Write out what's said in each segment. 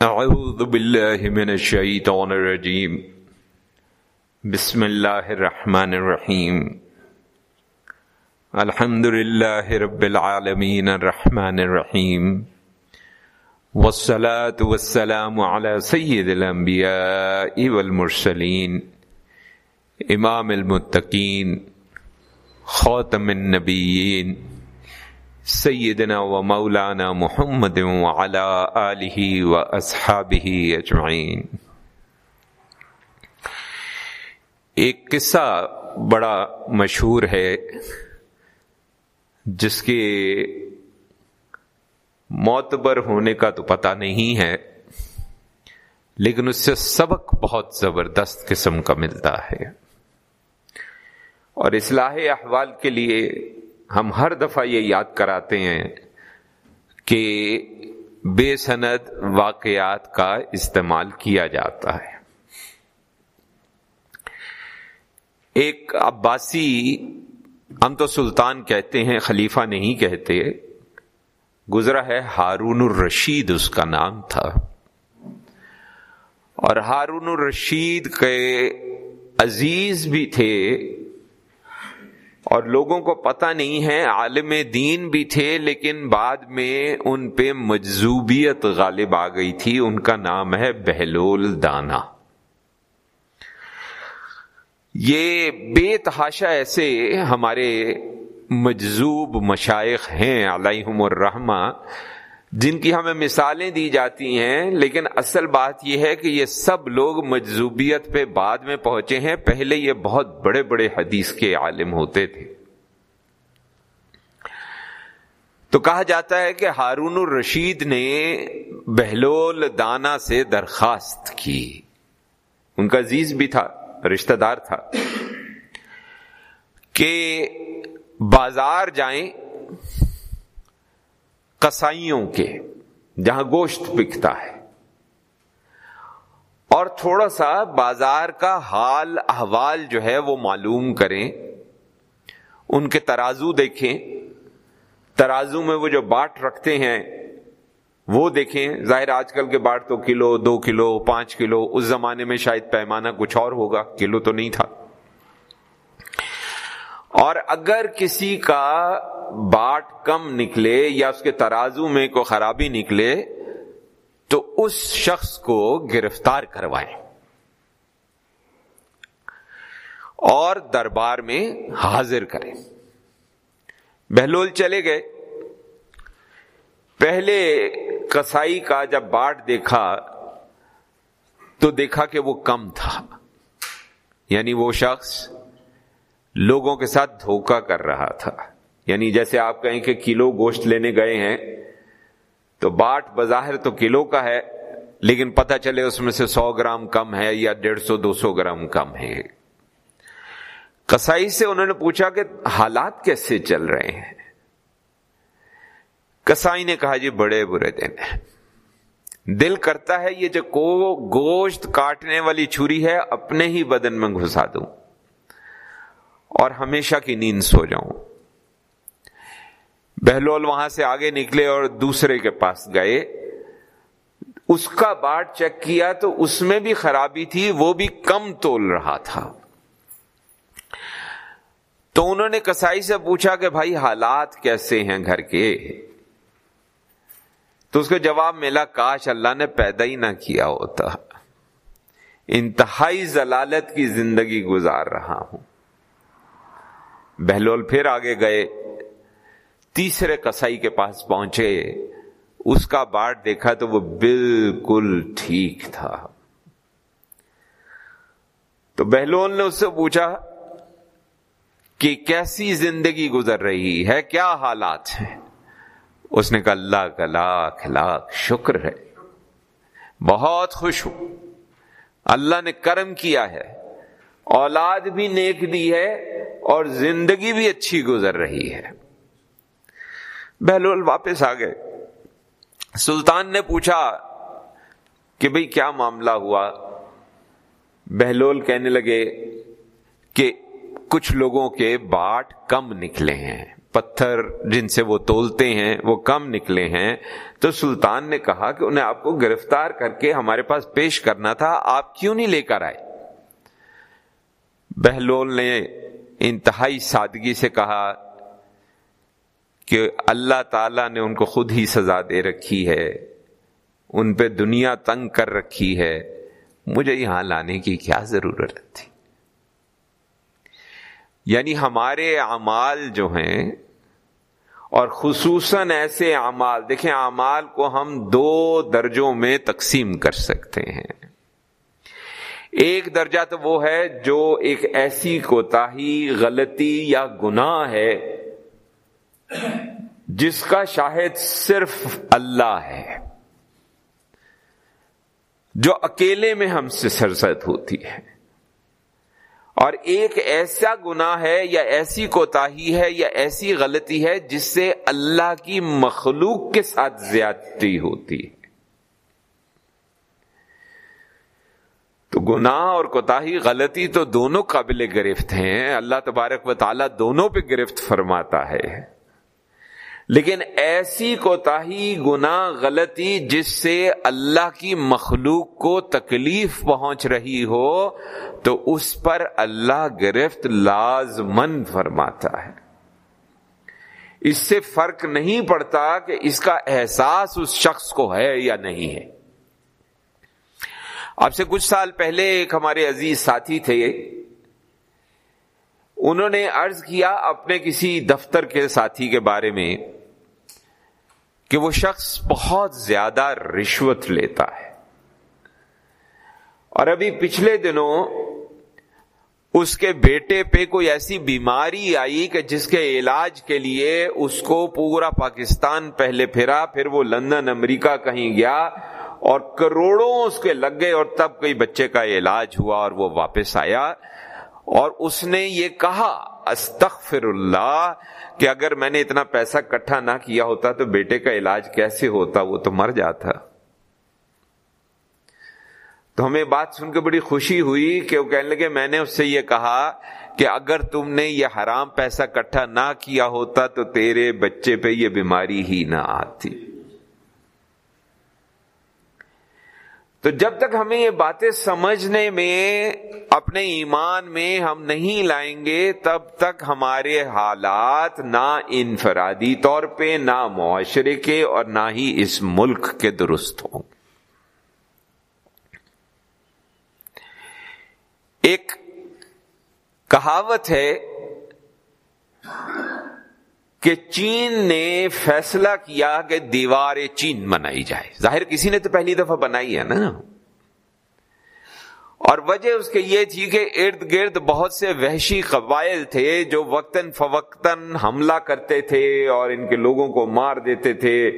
اعوذ باللہ من الشیطان الرجیم بسم اللہ الرحمن الرحیم الحمد للہ رب العالمین الرحمن الرحیم والصلاة والسلام على سید الانبیاء والمرسلین امام المتقین خاتم النبیین سیدنا و مولانا محمد وعلى آلہ و اصحابہ اجمعین۔ ایک قصہ بڑا مشہور ہے، جس کے معتبر ہونے کا تو پتہ نہیں ہے، لیکن اس سے سبق بہت زبردست قسم کا ملتا ہے۔ اور اصلاح احوال کے لیے ہم ہر دفعہ یہ یاد کراتے ہیں کہ بے سند واقعات کا استعمال کیا جاتا ہے۔ ایک عباسی ہم تو سلطان کہتے ہیں، خلیفہ نہیں کہتے۔ گزرا ہے ہارون الرشید، اس کا نام تھا۔ اور ہارون الرشید کے عزیز بھی تھے۔ اور لوگوں کو پتہ نہیں ہے، عالم دین بھی تھے، لیکن بعد میں ان پہ مجزوبیت غالب آ گئی تھی۔ ان کا نام ہے بہلول دانا۔ یہ بے تحاشا ایسے ہمارے مجزوب مشائق ہیں، علیہم الرحمہ۔ جن کی ہمیں مثالیں دی جاتی ہیں، لیکن اصل بات یہ ہے کہ یہ سب لوگ مجزوبیت پہ بعد میں پہنچے ہیں۔ پہلے یہ بہت بڑے بڑے حدیث کے عالم ہوتے تھے۔ تو کہا جاتا ہے کہ ہارون الرشید نے بہلول دانا سے درخواست کی۔ ان کا عزیز بھی تھا، رشتہ دار تھا۔ کہ بازار جائیں۔ کسائیوں کے، جہاں گوشت بکتا ہے۔ اور تھوڑا سا بازار کا حال، احوال جو ہے وہ معلوم کریں۔ ان کے ترازو دیکھیں۔ ترازو میں وہ جو باٹ رکھتے ہیں، وہ دیکھیں۔ ظاہر آج کل کے باٹ تو کلو، دو کلو، پانچ کلو، اس زمانے میں شاید پیمانہ کچھ اور ہوگا، کلو تو نہیں تھا۔ اور اگر کسی کا باٹ کم نکلے یا اس کے ترازو میں کوئی خرابی نکلے، تو اس شخص کو گرفتار کروائیں۔ اور دربار میں حاضر کریں۔ بہلول چلے گئے۔ پہلے کسائی کا جب باٹ دیکھا، تو دیکھا کہ وہ کم تھا۔ یعنی وہ شخص لوگوں کے ساتھ دھوکا کر رہا تھا۔ یعنی جیسے آپ کہیں کہ کلو گوشت لینے گئے ہیں، تو باٹ بظاہر تو کلو کا ہے، لیکن پتہ چلے اس میں سے سو گرام کم ہے یا ڈیڑھ سو، دو سو گرام کم ہے۔ کسائی سے انہوں نے پوچھا کہ حالات کیسے چل رہے ہیں؟ کسائی نے کہا جی بڑے برے دن ہیں۔ دل کرتا ہے یہ جو کو گوشت کاٹنے والی چھری ہے، اپنے ہی بدن میں گھسا دوں۔ اور ہمیشہ کی نیند سو جاؤں۔ بہلول وہاں سے آگے نکلے اور دوسرے کے پاس گئے۔ اس کا باٹ چیک کیا تو اس میں بھی خرابی تھی، وہ بھی کم تول رہا تھا۔ تو انہوں نے کسائی سے پوچھا کہ بھائی حالات کیسے ہیں گھر کے؟ تو اس کو جواب ملا، کاش اللہ نے پیدا ہی نہ کیا ہوتا۔ انتہائی ضلالت کی زندگی گزار رہا ہوں۔ بہلول پھر آگے گئے۔ تیسرے کسائی کے پاس پہنچے، اس کا باٹ دیکھا تو وہ بالکل ٹھیک تھا۔ تو بہلول نے اس سے پوچھا کہ کیسی زندگی گزر رہی ہے، کیا حالات ہیں؟ اس نے کہا، اللہ کا لاکھ لاکھ شکر ہے۔ بہت خوش ہوں۔ اللہ نے کرم کیا ہے۔ اولاد بھی نیک دی ہے اور زندگی بھی اچھی گزر رہی ہے۔ بہلول واپس آ گئے۔ سلطان نے پوچھا کہ بھئی کیا معاملہ ہوا؟ بہلول کہنے لگے کہ کچھ لوگوں کے باٹ کم نکلے ہیں، پتھر جن سے وہ تولتے ہیں وہ کم نکلے ہیں۔ تو سلطان نے کہا کہ انہیں آپ کو گرفتار کر کے ہمارے پاس پیش کرنا تھا، آپ کیوں نہیں لے کر آئے؟ بہلول نے انتہائی سادگی سے کہا کہ اللہ تعالی نے ان کو خود ہی سزا دے رکھی ہے، ان پہ دنیا تنگ کر رکھی ہے۔ مجھے یہاں لانے کی کیا ضرورت تھی؟ یعنی ہمارے اعمال جو ہیں، اور خصوصاً ایسے اعمال، دیکھیں اعمال کو ہم دو درجوں میں تقسیم کر سکتے ہیں۔ ایک درجہ تو وہ ہے جو ایک ایسی کوتا غلطی یا گناہ ہے جس کا شاہد صرف اللہ ہے، جو اکیلے میں ہم سے سرزد ہوتی ہے۔ اور ایک ایسا گنا ہے یا ایسی کوتا ہے یا ایسی غلطی ہے جس سے اللہ کی مخلوق کے ساتھ زیادتی ہوتی ہے۔ تو گناہ اور کوتا غلطی تو دونوں قابل گرفت ہیں۔ اللہ تبارک و تعالیٰ دونوں پہ گرفت فرماتا ہے۔ لیکن ایسی کوتا گنا غلطی جس سے اللہ کی مخلوق کو تکلیف پہنچ رہی ہو، تو اس پر اللہ گرفت لازمن فرماتا ہے۔ اس سے فرق نہیں پڑتا کہ اس کا احساس اس شخص کو ہے یا نہیں ہے۔ اب سے کچھ سال پہلے ایک ہمارے عزیز ساتھی تھے۔ انہوں نے عرض کیا اپنے کسی دفتر کے ساتھی کے بارے میں۔ کہ وہ شخص بہت زیادہ رشوت لیتا ہے۔ اور ابھی پچھلے دنوں اس کے بیٹے پہ کوئی ایسی بیماری آئی کہ جس کے علاج کے لیے اس کو پورا پاکستان پہلے پھرا، پھر وہ لندن، امریکہ کہیں گیا اور کروڑوں اس کے لگ گئے اور تب کوئی بچے کا علاج ہوا اور وہ واپس آیا۔ اور اس نے یہ کہا استغفر اللہ کہ اگر میں نے اتنا پیسہ کٹھا نہ کیا ہوتا تو بیٹے کا علاج کیسے ہوتا؟ وہ تو مر جاتا۔ تو ہمیں بات سن کے بڑی خوشی ہوئی کہ وہ کہنے لگے، میں نے اس سے یہ کہا کہ اگر تم نے یہ حرام پیسہ کٹھا نہ کیا ہوتا تو تیرے بچے پہ یہ بیماری ہی نہ آتی۔ تو جب تک ہمیں یہ باتیں سمجھنے میں، اپنے ایمان میں ہم نہیں لائیں گے، تب تک ہمارے حالات نہ انفرادی طور پہ، نہ معاشرے کے اور نہ ہی اس ملک کے درست ہوں۔ ایک کہاوت ہے کہ چین نے فیصلہ کیا کہ دیوار چین بنائی جائے۔ ظاہر کسی نے تو پہلی دفعہ بنائی ہے نا۔ اور وجہ اس کے یہ تھی کہ ارد گرد بہت سے وحشی قبائل تھے جو وقتاً فوقتاً حملہ کرتے تھے اور ان کے لوگوں کو مار دیتے تھے۔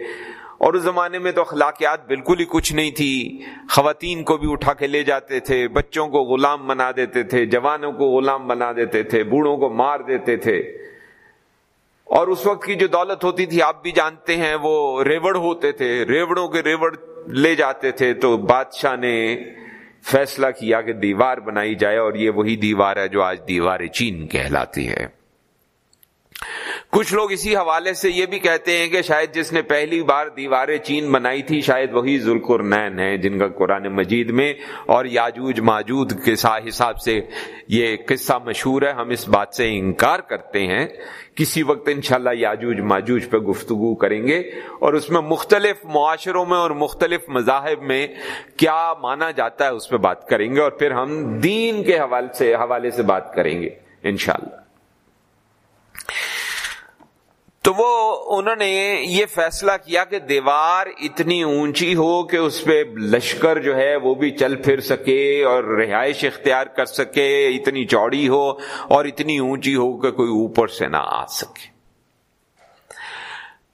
اور اس زمانے میں تو اخلاقیات بالکل ہی کچھ نہیں تھی۔ خواتین کو بھی اٹھا کے لے جاتے تھے، بچوں کو غلام بنا دیتے تھے، جوانوں کو غلام بنا دیتے تھے، بوڑھوں کو مار دیتے تھے۔ اور اس وقت کی جو دولت ہوتی تھی، آپ بھی جانتے ہیں، وہ ریوڑ ہوتے تھے۔ ریوڑوں کے ریوڑ لے جاتے تھے تو بادشاہ نے فیصلہ کیا کہ دیوار بنائی جائے اور یہ وہی دیوار ہے جو آج دیوار چین کہلاتی ہے۔ کچھ لوگ اسی حوالے سے یہ بھی کہتے ہیں کہ شاید جس نے پہلی بار دیوار چین بنائی تھی، شاید وہی ذوالقر نین ہے جن کا قرآن مجید میں اور یاجوج ماجود کے حساب سے یہ قصہ مشہور ہے۔ ہم اس بات سے انکار کرتے ہیں کسی وقت انشاءاللہ یاجوج ماجوج پہ گفتگو کریں گے اور اس میں مختلف معاشروں میں اور مختلف مذاہب میں کیا مانا جاتا ہے اس پہ بات کریں گے اور پھر ہم دین کے حوالے سے حوالے سے بات کریں گے انشاءاللہ۔ تو وہ انہوں نے یہ فیصلہ کیا کہ دیوار اتنی اونچی ہو کہ اس پہ لشکر جو ہے وہ بھی چل پھر سکے اور رہائش اختیار کر سکے، اتنی چوڑی ہو اور اتنی اونچی ہو کہ کوئی اوپر سے نہ آ سکے۔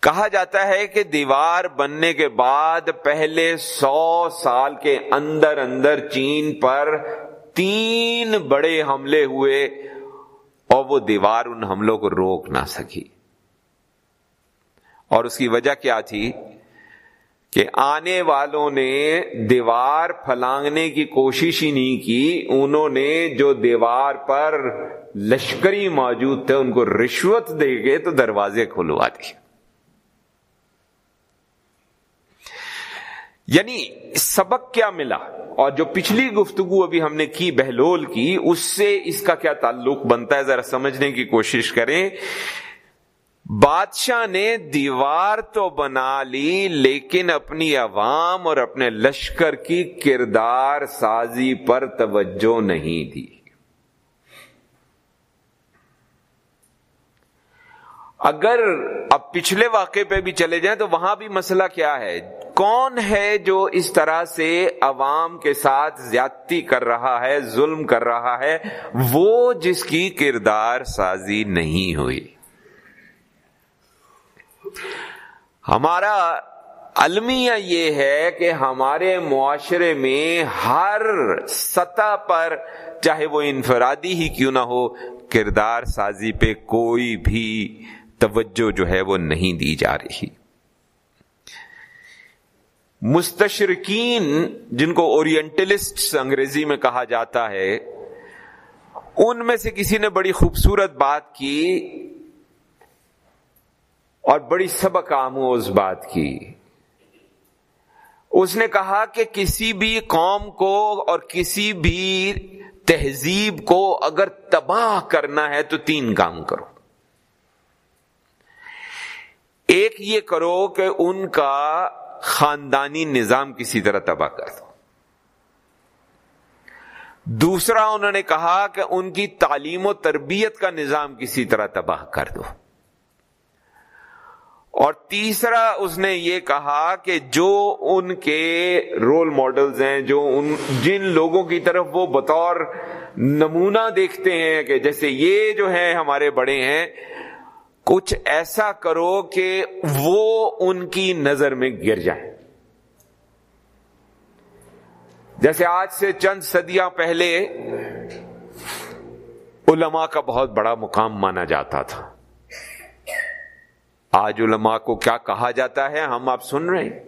کہا جاتا ہے کہ دیوار بننے کے بعد پہلے سو سال کے اندر اندر چین پر تین بڑے حملے ہوئے اور وہ دیوار ان حملوں کو روک نہ سکی۔ اور اس کی وجہ کیا تھی کہ آنے والوں نے دیوار پھلانگنے کی کوشش ہی نہیں کی، انہوں نے جو دیوار پر لشکری موجود تھے، ان کو رشوت دے گئے تو دروازے کھلوا دیے۔ یعنی سبق کیا ملا؟ اور جو پچھلی گفتگو ابھی ہم نے کی، بہلول کی، اس سے اس کا کیا تعلق بنتا ہے؟ ذرا سمجھنے کی کوشش کریں۔ بادشاہ نے دیوار تو بنا لی، لیکن اپنی عوام اور اپنے لشکر کی کردار سازی پر توجہ نہیں دی۔ اگر اب پچھلے واقعے پہ بھی چلے جائیں تو وہاں بھی مسئلہ کیا ہے؟ کون ہے جو اس طرح سے عوام کے ساتھ زیادتی کر رہا ہے، ظلم کر رہا ہے؟ وہ جس کی کردار سازی نہیں ہوئی۔ ہمارا المیہ یہ ہے کہ ہمارے معاشرے میں ہر سطح پر چاہے وہ انفرادی ہی کیوں نہ ہو، کردار سازی پہ کوئی بھی توجہ جو ہے وہ نہیں دی جا رہی۔ مستشرقین، جن کو اورینٹلسٹ انگریزی میں کہا جاتا ہے، ان میں سے کسی نے بڑی خوبصورت بات کی اور بڑی سبق آموز بات کی۔ اس نے کہا کہ کسی بھی قوم کو اور کسی بھی تہذیب کو اگر تباہ کرنا ہے تو تین کام کرو۔ ایک یہ کرو کہ ان کا خاندانی نظام کسی طرح تباہ کر دو۔ دوسرا، انہوں نے کہا کہ ان کی تعلیم و تربیت کا نظام کسی طرح تباہ کر دو۔ اور تیسرا اس نے یہ کہا کہ جو ان کے رول ماڈلز ہیں، جو ان، جن لوگوں کی طرف وہ بطور نمونہ دیکھتے ہیں کہ جیسے یہ جو ہے ہمارے بڑے ہیں، کچھ ایسا کرو کہ وہ ان کی نظر میں گر جائے جیسے آج سے چند صدیاں پہلے علماء کا بہت بڑا مقام مانا جاتا تھا۔ آج علماء کو کیا کہا جاتا ہے ہم آپ سن رہے ہیں۔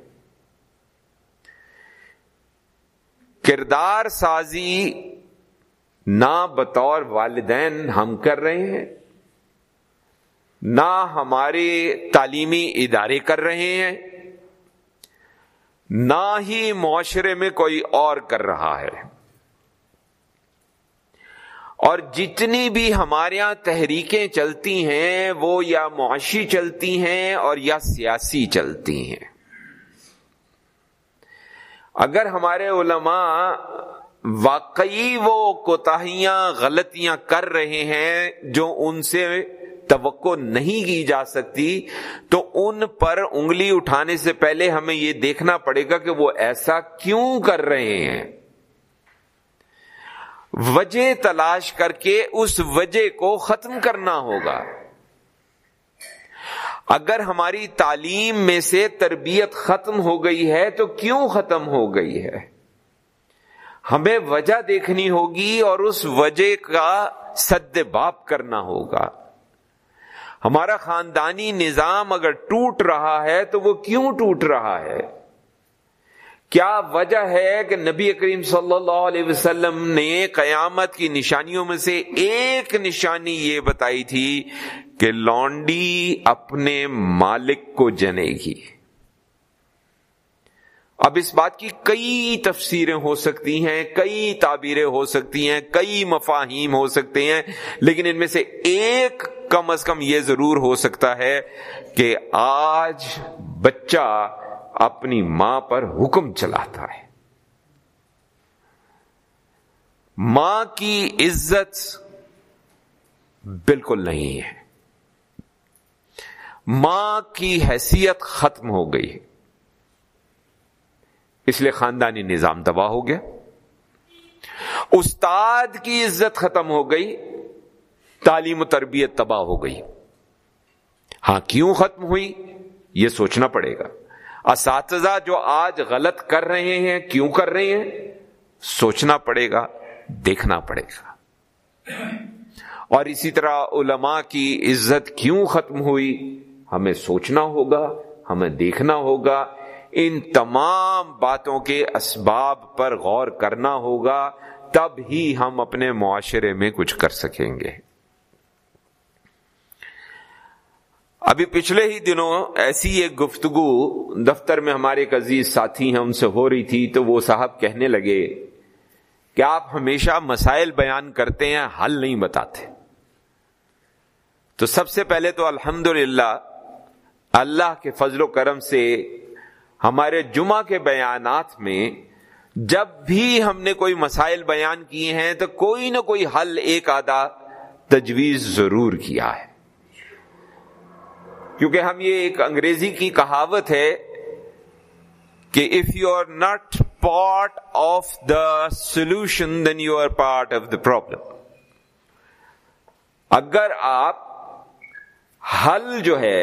کردار سازی نہ بطور والدین ہم کر رہے ہیں، نہ ہمارے تعلیمی ادارے کر رہے ہیں، نہ ہی معاشرے میں کوئی اور کر رہا ہے۔ اور جتنی بھی ہمارے یہاں تحریکیں چلتی ہیں، وہ یا معاشی چلتی ہیں اور یا سیاسی چلتی ہیں۔ اگر ہمارے علماء واقعی وہ کوتاہیاں، غلطیاں کر رہے ہیں جو ان سے توقع نہیں کی جا سکتی، تو ان پر انگلی اٹھانے سے پہلے ہمیں یہ دیکھنا پڑے گا کہ وہ ایسا کیوں کر رہے ہیں۔ وجہ تلاش کر کے اس وجہ کو ختم کرنا ہوگا۔ اگر ہماری تعلیم میں سے تربیت ختم ہو گئی ہے تو کیوں ختم ہو گئی ہے؟ ہمیں وجہ دیکھنی ہوگی اور اس وجہ کا سد باپ کرنا ہوگا۔ ہمارا خاندانی نظام اگر ٹوٹ رہا ہے تو وہ کیوں ٹوٹ رہا ہے؟ کیا وجہ ہے کہ نبی کریم صلی اللہ علیہ وسلم نے قیامت کی نشانیوں میں سے ایک نشانی یہ بتائی تھی کہ لونڈی اپنے مالک کو جنے گی؟ اب اس بات کی کئی تفسیریں ہو سکتی ہیں، کئی تعبیریں ہو سکتی ہیں، کئی مفاہیم ہو سکتے ہیں، لیکن ان میں سے ایک کم از کم یہ ضرور ہو سکتا ہے کہ آج بچہ اپنی ماں پر حکم چلاتا ہے۔ ماں کی عزت بالکل نہیں ہے۔ ماں کی حیثیت ختم ہو گئی اس لیے خاندانی نظام تباہ ہو گیا۔ استاد کی عزت ختم ہو گئی۔ تعلیم و تربیت تباہ ہو گئی۔ ہاں کیوں ختم ہوئی؟ یہ سوچنا پڑے گا۔ اساتذہ جو آج غلط کر رہے ہیں، کیوں کر رہے ہیں؟ سوچنا پڑے گا، دیکھنا پڑے گا۔ اور اسی طرح علماء کی عزت کیوں ختم ہوئی؟ ہمیں سوچنا ہوگا، ہمیں دیکھنا ہوگا۔ ان تمام باتوں کے اسباب پر غور کرنا ہوگا، تب ہی ہم اپنے معاشرے میں کچھ کر سکیں گے۔ ابھی پچھلے ہی دنوں ایسی ایک گفتگو دفتر میں ہمارے ایک عزیز ساتھی ہیں، ان سے ہو رہی تھی، تو وہ صاحب کہنے لگے کہ آپ ہمیشہ مسائل بیان کرتے ہیں، حل نہیں بتاتے۔ تو سب سے پہلے تو الحمد اللہ کے فضل و کرم سے ہمارے جمعہ کے بیانات میں جب بھی ہم نے کوئی مسائل بیان کیے ہیں، تو کوئی نہ کوئی حل، ایک آدھا تجویز ضرور کیا ہے۔ کیونکہ ہم یہ ایک انگریزی کی کہاوت ہے کہ if you are not part of the solution then you are part of the problem اگر آپ حل جو ہے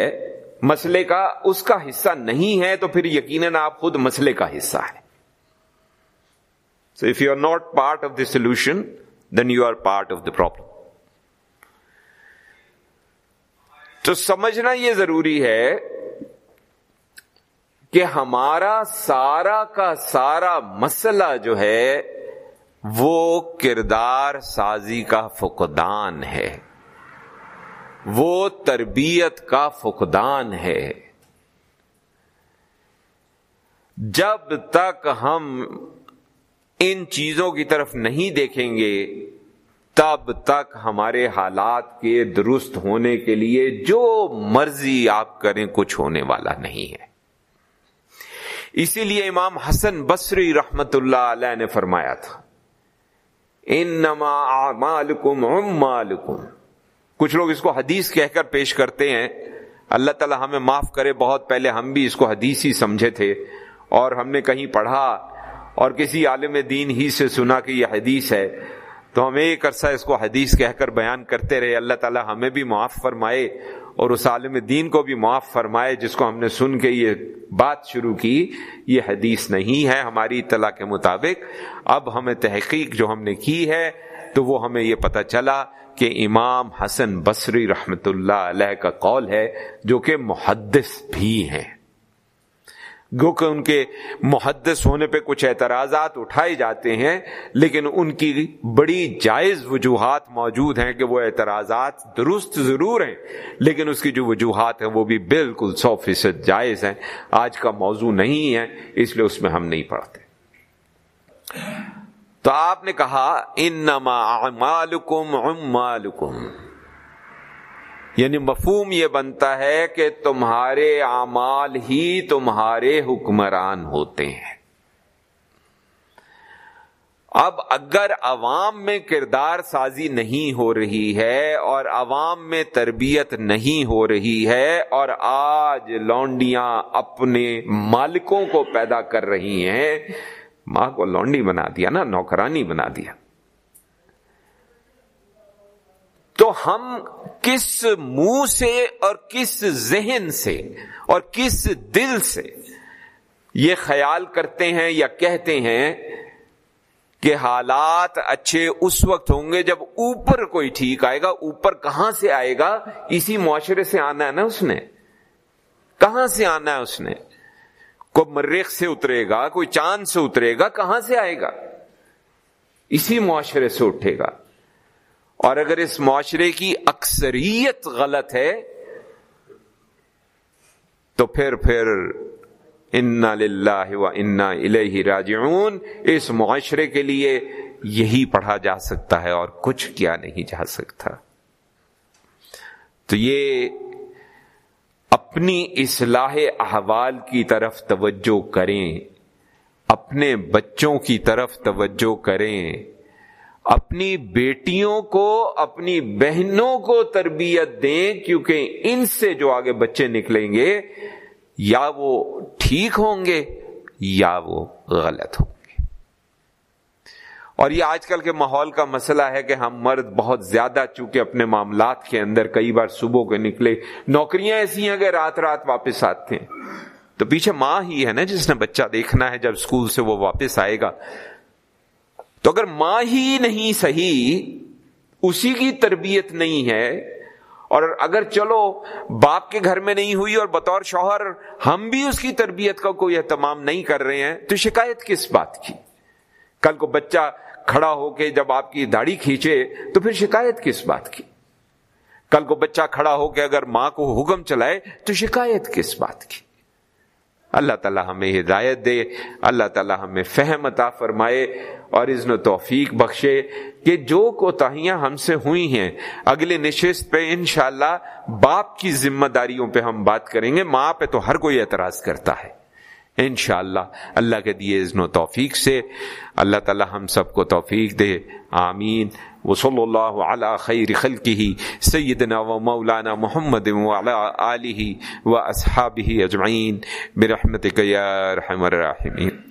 مسئلے کا اس کا حصہ نہیں ہے تو پھر یقیناً آپ خود مسئلے کا حصہ ہے so if you are not part of the solution then you are part of the problem تو سمجھنا یہ ضروری ہے کہ ہمارا سارا کا سارا مسئلہ جو ہے وہ کردار سازی کا فقدان ہے۔ وہ تربیت کا فقدان ہے۔ جب تک ہم ان چیزوں کی طرف نہیں دیکھیں گے تب تک ہمارے حالات کے درست ہونے کے لیے جو مرضی آپ کریں، کچھ ہونے والا نہیں ہے۔ اسی لیے امام حسن بصری رحمت اللہ علیہ نے فرمایا تھا ان نما مالکم کچھ لوگ اس کو حدیث کہہ کر پیش کرتے ہیں، اللہ تعالی ہمیں معاف کرے، بہت پہلے ہم بھی اس کو حدیث ہی سمجھے تھے اور ہم نے کہیں پڑھا اور کسی عالم دین ہی سے سنا کہ یہ حدیث ہے۔ تو ہم ایک عرصہ اس کو حدیث کہہ کر بیان کرتے رہے۔ اللہ تعالی ہمیں بھی معاف فرمائے اور اس عالم دین کو بھی معاف فرمائے جس کو ہم نے سن کے یہ بات شروع کی۔ یہ حدیث نہیں ہے ہماری اطلاع کے مطابق۔ اب ہمیں تحقیق جو ہم نے کی ہے تو وہ ہمیں یہ پتہ چلا کہ امام حسن بصری رحمت اللہ علیہ کا قول ہے جو کہ محدث بھی ہیں۔ گو کہ ان کے محدث ہونے پہ کچھ اعتراضات اٹھائے جاتے ہیں، لیکن ان کی بڑی جائز وجوہات موجود ہیں کہ وہ اعتراضات درست ضرور ہیں، لیکن اس کی جو وجوہات ہیں وہ بھی بالکل سو فیصد جائز ہیں۔ آج کا موضوع نہیں ہے، اس لیے اس میں ہم نہیں پڑھتے۔ تو آپ نے کہا، انما اعمالکم عمالکم۔ یعنی مفہوم یہ بنتا ہے کہ تمہارے اعمال ہی تمہارے حکمران ہوتے ہیں۔ اب اگر عوام میں کردار سازی نہیں ہو رہی ہے اور عوام میں تربیت نہیں ہو رہی ہے اور آج لونڈیاں اپنے مالکوں کو پیدا کر رہی ہیں، ماں کو لونڈی بنا دیا نا، نوکرانی بنا دیا۔ تو ہم کس منہ سے اور کس ذہن سے اور کس دل سے یہ خیال کرتے ہیں یا کہتے ہیں کہ حالات اچھے اس وقت ہوں گے جب اوپر کوئی ٹھیک آئے گا، اوپر کہاں سے آئے گا؟ اسی معاشرے سے آنا ہے نا اس نے۔ کہاں سے آنا ہے اس نے؟ کوئی مریخ سے اترے گا، کوئی چاند سے اترے گا، کہاں سے آئے گا؟ اسی معاشرے سے اٹھے گا۔ اور اگر اس معاشرے کی اکثریت غلط ہے، تو پھر پھر انا للہ و انا الہ راجعون۔ اس معاشرے کے لیے یہی پڑھا جا سکتا ہے اور کچھ کیا نہیں جا سکتا۔ تو یہ اپنی اصلاح احوال کی طرف توجہ کریں، اپنے بچوں کی طرف توجہ کریں۔ اپنی بیٹیوں کو، اپنی بہنوں کو تربیت دیں، کیونکہ ان سے جو آگے بچے نکلیں گے، یا وہ ٹھیک ہوں گے، یا وہ غلط ہوں گے۔ اور یہ آج کل کے ماحول کا مسئلہ ہے کہ ہم مرد بہت زیادہ، چونکہ اپنے معاملات کے اندر کئی بار صبح کے نکلے، نوکریاں ایسی ہیں کہ رات رات واپس آتے ہیں۔ تو پیچھے ماں ہی ہے نا جس نے بچہ دیکھنا ہے جب اسکول سے وہ واپس آئے گا۔ تو اگر ماں ہی نہیں صحیح، اسی کی تربیت نہیں ہے، اور اگر چلو باپ کے گھر میں نہیں ہوئی اور بطور شوہر ہم بھی اس کی تربیت کا کوئی اہتمام نہیں کر رہے ہیں، تو شکایت کس بات کی؟ کل کو بچہ کھڑا ہو کے جب آپ کی داڑھی کھینچے تو پھر شکایت کس بات کی؟ کل کو بچہ کھڑا ہو کے اگر ماں کو حکم چلائے تو شکایت کس بات کی؟ اللہ تعالیٰ ہمیں ہدایت دے، اللہ تعالیٰ ہمیں فہم عطا فرمائے اور اذن و توفیق بخشے کہ جو کوتاہیاں ہم سے ہوئی ہیں، اگلے نشست پہ انشاءاللہ باپ کی ذمہ داریوں پہ ہم بات کریں گے، ماں پہ تو ہر کوئی اعتراض کرتا ہے۔ انشاءاللہ اللہ کے دیے اذن و توفیق سے، اللہ تعالی ہم سب کو توفیق دے، آمین۔ وصلی اللہ علی خیر خلقہ سیدنا و مولانا محمد وعلی آلہ و اصحابہ اجمعین برحمتک یا رحم الراحمین